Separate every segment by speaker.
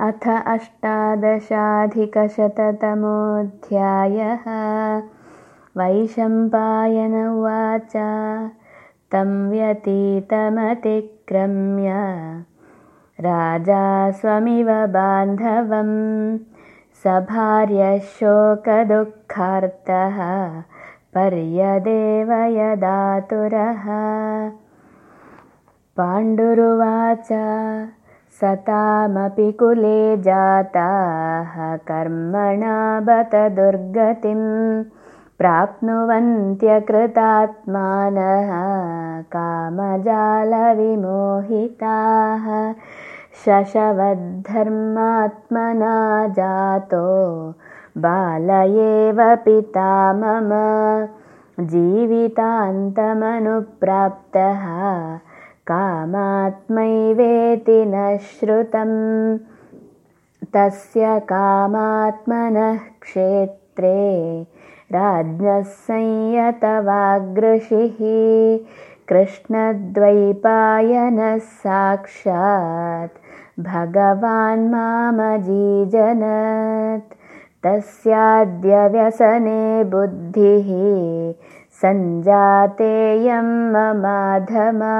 Speaker 1: अथ अष्टादशाधिकशततमोऽध्यायः। वैशम्पायन उवाच तं व्यतीतमतिक्रम्य। राजा स्वमिव बान्धवं सभार्यशोकदुःखार्तः पर्यदेव यदातुरः। पाण्डुरुवाच सतामपि कुले जाताः कर्मणा बत दुर्गतिं प्राप्नुवन्त्यकृतात्मानः कामजालविमोहिताः शशवद्धर्मात्मना जातो बाल एव पिता मम जीवितान्तमनुप्राप्तः कामात्मैवेति न श्रुतं तस्य कामात्मनः क्षेत्रे राज्ञः संयतवागृषिः कृष्णद्वैपायनः साक्षात् भगवान् मामजीजनत्। तस्याद्य व्यसने बुद्धिः सञ्जातेयं ममाधमा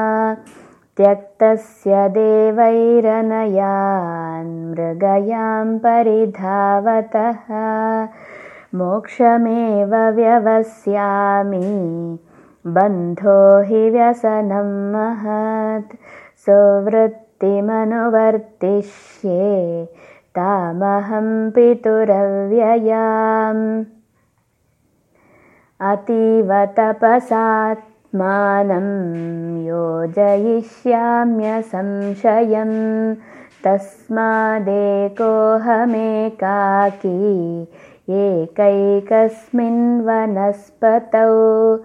Speaker 1: त्यक्तस्य देवैरनयान् मृगयां परिधावतः। मोक्षमेव व्यवस्यामि बन्धो हि व्यसनं महत्। सुवृत्तिमनुवर्तिष्ये तामहं पितुरव्ययाम्। अतीव तपसात्मानं योजयिष्याम्यसंशयं। तस्मादेकोऽहमेकाकी एकैकस्मिन् वनस्पतौ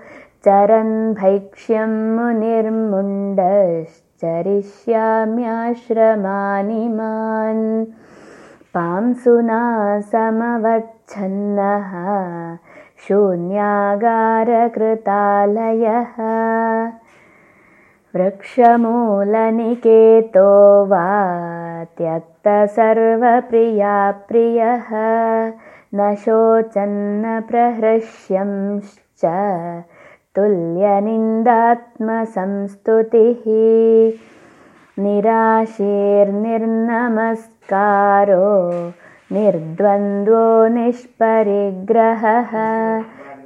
Speaker 1: चरन् भैक्ष्यं मुनिर्मुण्डश्चरिष्याम्याश्रमानि मान्। पांसुना समवच्छन्नः शून्यागारकृतालयः। वृक्षमूलनिकेतो वा त्यक्तसर्वप्रियाप्रियः न शोचन्न प्रहृष्यंश्च तुल्यनिन्दात्मसंस्तुतिः। निराशीर्निर्नमस्कारो निर्द्वन्द्वो निष्परिग्रहः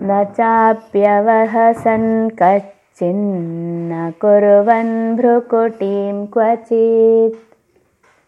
Speaker 1: न चाप्यवहसन् कच्चिन्न कुर्वन् भ्रुकुटीं क्वचित्